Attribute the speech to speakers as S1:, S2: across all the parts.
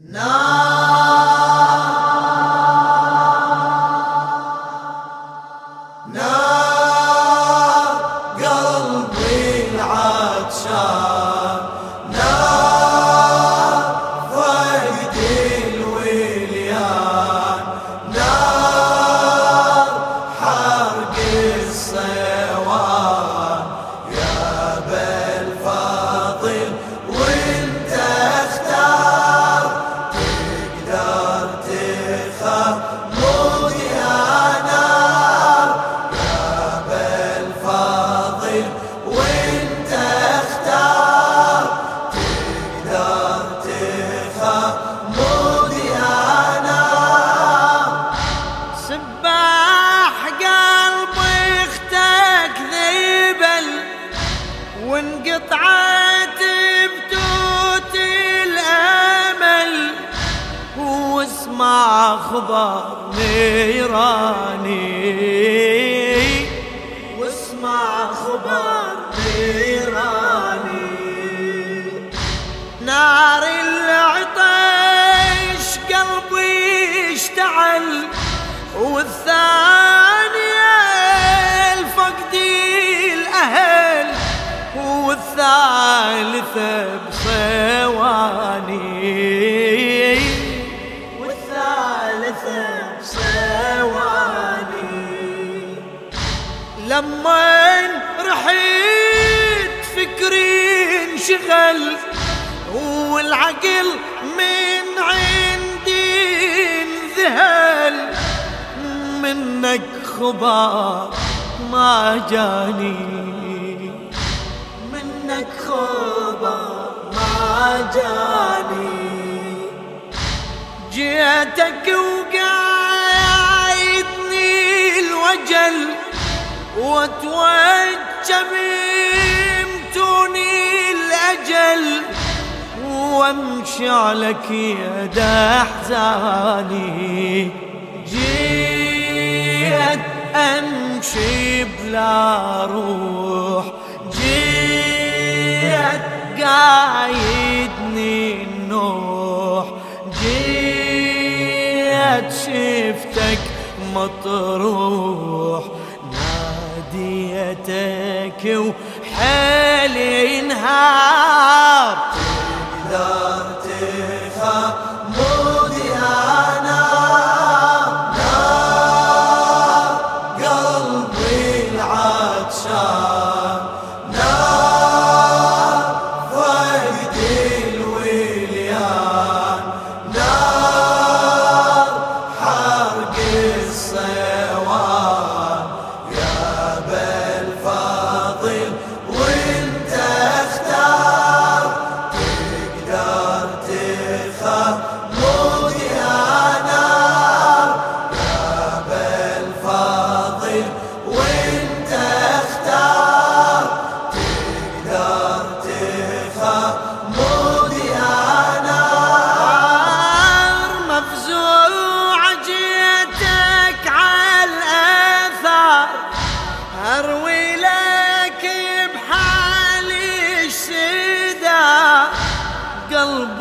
S1: No. والثانية الفقد الأهل والثالثة بصواني. والثالثة بصواني. لما رحيت فكري انشغل والعقل من عندي منك خبر ما جاني. منك خبر ما جاني. جيتك وقايدني الوجل واتوجه بيمتوني الأجل وأمشي عليك يد أحزاني. جيت أمشي بلا روح. جيت قايدني النوح. جيت شفتك مطروح. ناديتك وحيلي انهار.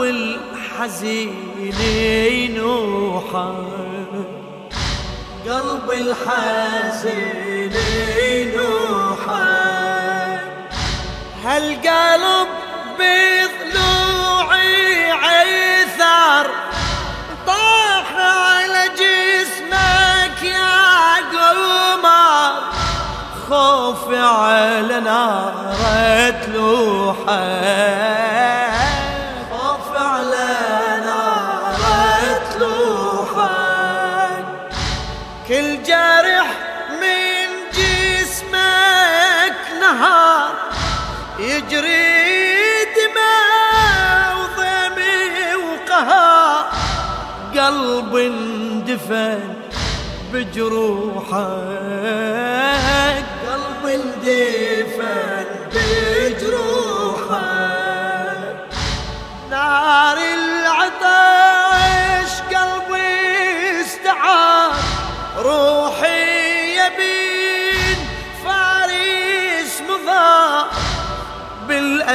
S1: الحزين ينوحا قلب الحزين ينوحا هالقلب بضلوعي عثار طاح على جسمك يا قمر. خوفي على نار تلوحك. يجري دماء وضمي وقهار قلب اندفن بجروحك. قلب اندفن بجروحك. نار العطش قلبي استعار روحي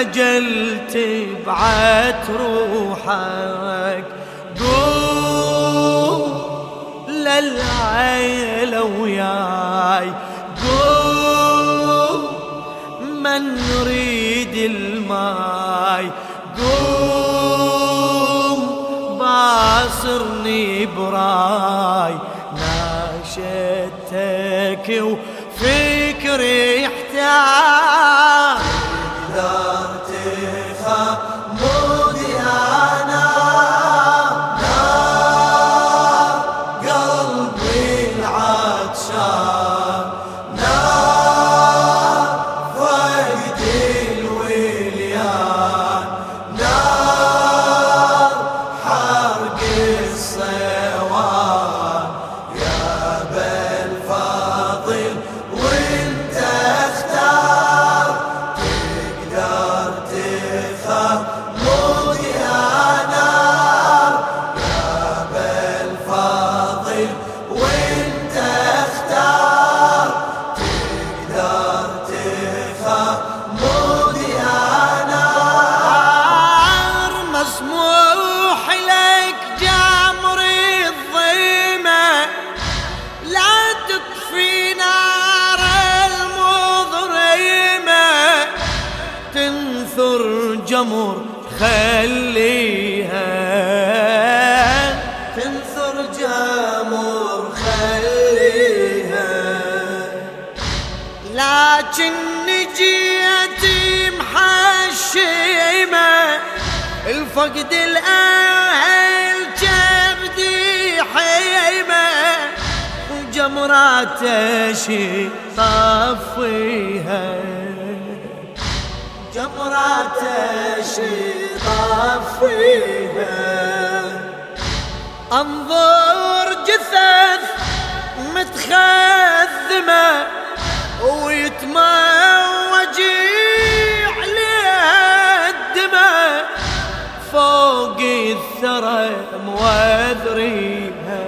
S1: أجل تبعت روحك. قوم للعيلة وياي. قوم من نريد الماي. قوم باصرني براي. ناشدتك وفكري الفقد الأهل جبدي حيمة وجمرات شي طفيها جمرات شطاف فيها أنظر جثث متخذمة ويتموج فوق الثرى موذريها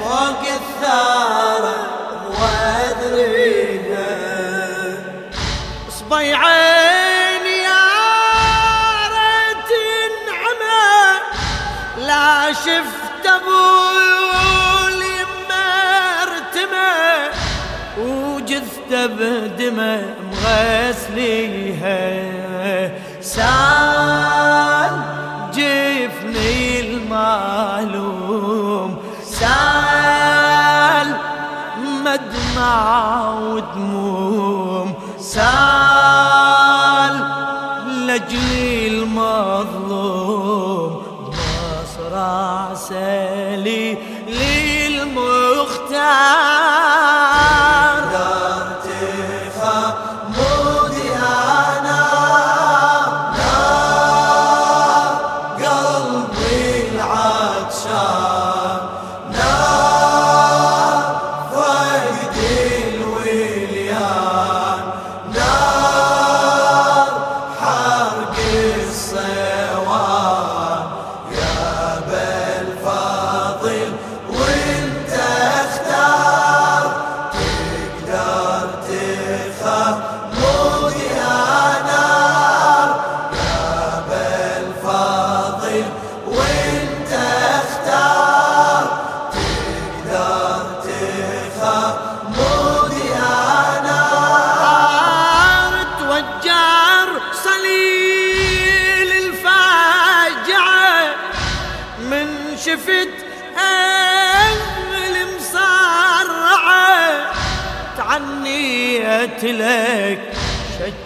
S1: فوق الثرى موذريها صبيعين يا ريت انعمى. لا شفت مرتمى. وجثته بدمى مغسليها. سال جفني المعلوم. سال مدمع ودموم. سال لجلي المظلوم. مصرع سالي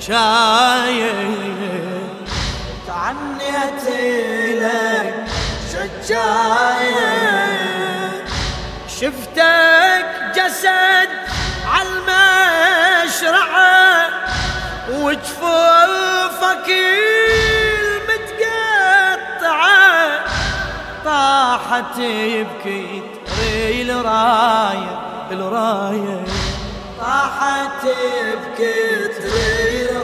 S1: شجاية تعنيت لك شجاية شفتك جسد عالمشرعة وجفوفك المتقطعة. طاحت يبكي تري الراية الراية. طاحت يبكي تري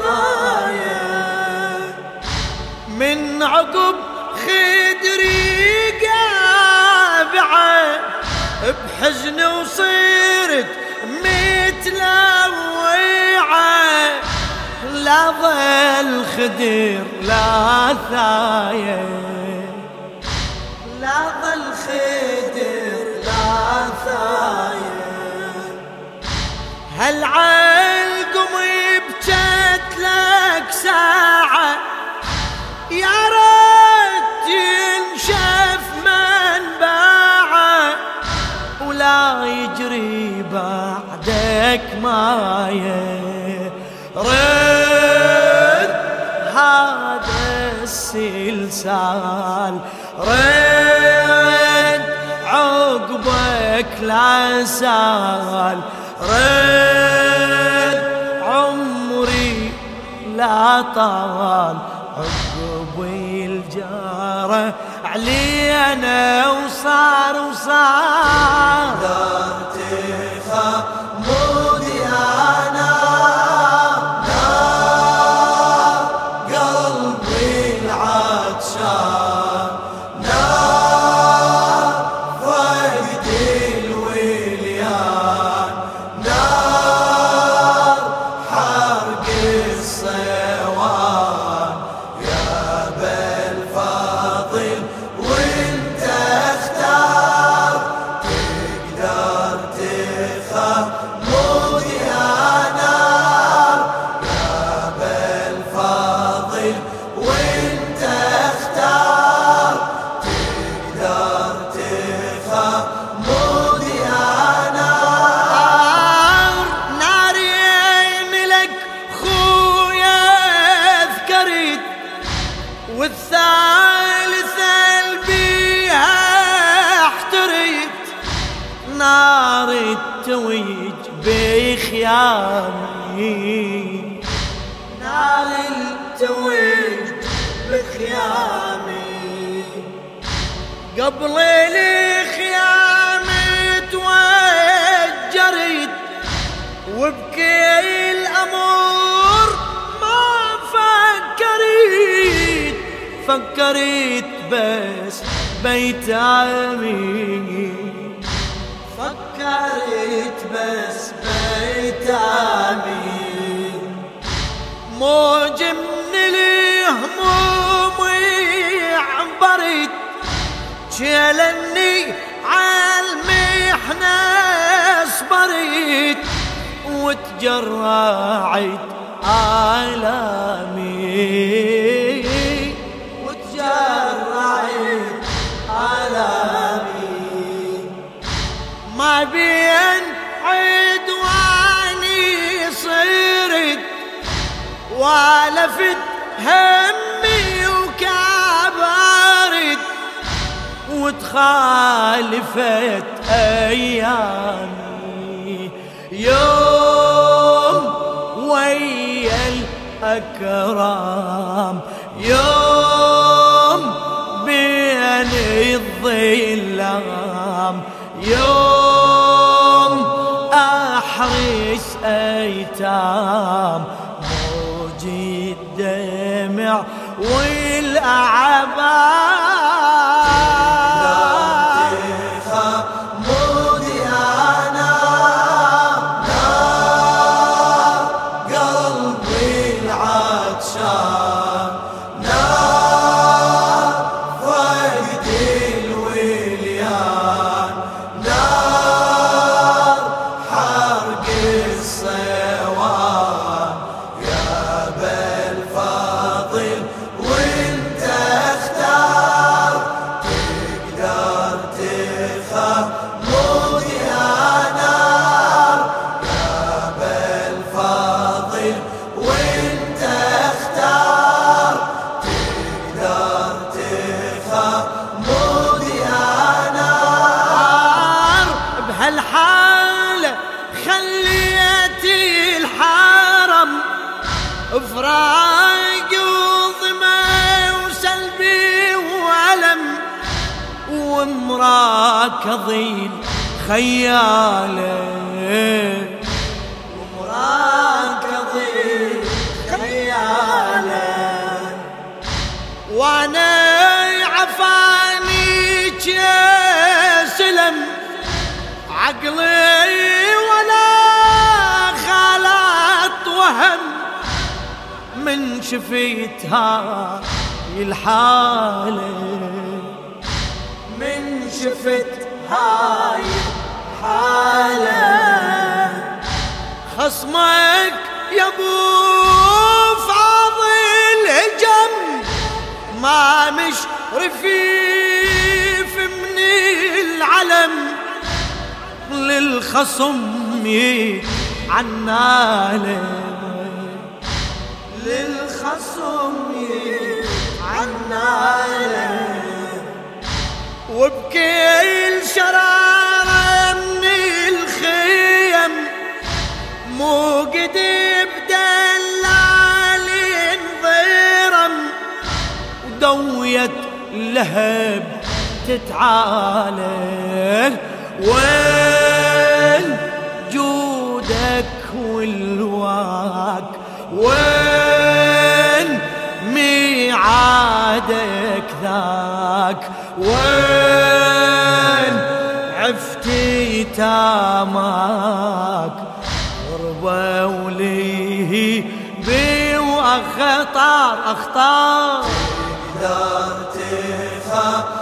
S1: من عقب خدري قابعة بحزن وصيرت متلوعة لا ظل خدير لا ثاية. لا ظل خدير لا ثاية. هالعين ساعة. يا ريت ينشف من باعه ولا يجري بعدك ماية. رد هذا السلسال. رد عقبك لا سال. رد عمرك لا طال عقبي الجاره علينا وصار وصار.
S2: تخاف. نار
S1: التويج بخيامي. نار التويج بخيامي. قبل الخيام توجرت وبكي الأمور ما فكرت فكرت بس بيتامي فكرت بس بيتامي. موج من الهموم عبرت شيلني عالمحنة صبرت وتجرعت آلامي بين عدواني صرت والفت همي وكبرت وتخالفت أيامي. يوم ويا الأكرام يوم بين الظلام يوم احرس أيتام؟ موجي الدمع والاعباء
S2: تخاف
S1: فراق وظما وسلبي وألم ومراكضي خياله. ومراكضي خياله. وأنا عفاني سلم عقلي ولا خالط وهم. من شفيت هاي الحالة. من شفت هاي الحالة. خصمك يا أبو فاضل جنب ما مش رفيف من العلم. للخصم عناله للخصم عناله وبكل شرارة من الخيم موقد بدلال انضرم. ودوية لهب تتعالى وين جودك والواك؟ وين ميعادك ذاك. وين عفتي تاماك؟ غربة وليه بي
S2: تقدر تفهم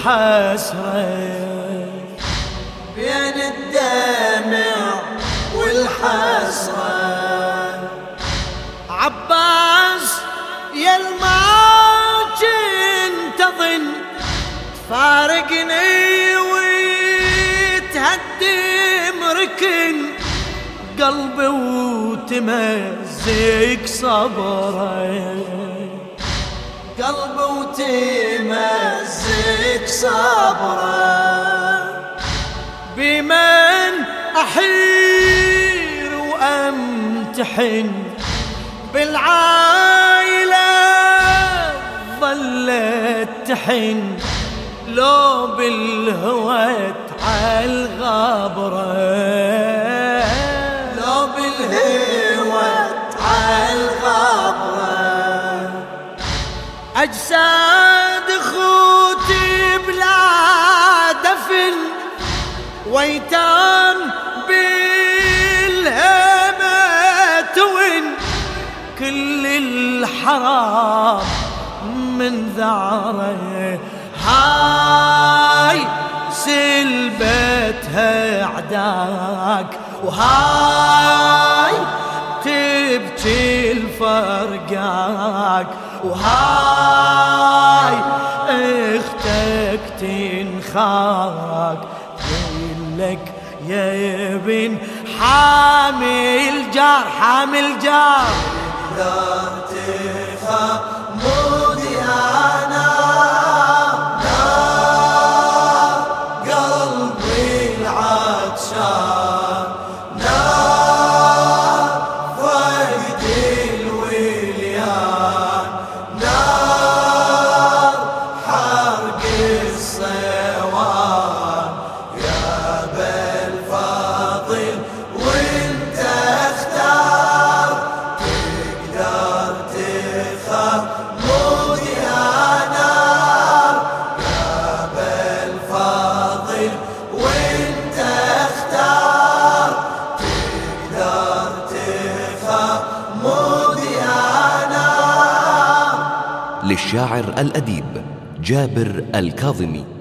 S1: والحسرة
S2: بين الدمع والحسرة.
S1: عباس يا كنت اظن فارقني وتهدم ركن قلبي وتمزق صبره
S2: قلبي وتمزق صبره
S1: بمن أحير وأمتحن بالعائلة ظلت تحن. لو بالهوى عالغابرة
S2: لو
S1: أجساد خوتي بلا دفن ويتام بالهمة توين كل الحرام من ذعره. هاي سلبتها عداك وهاي تبكي الفرقاك وهاي أختك تنخاك لك يا ابن حامل جار حامل جار.
S2: لا تخاف. أنا
S3: للشاعر الأديب جابر الكاظمي.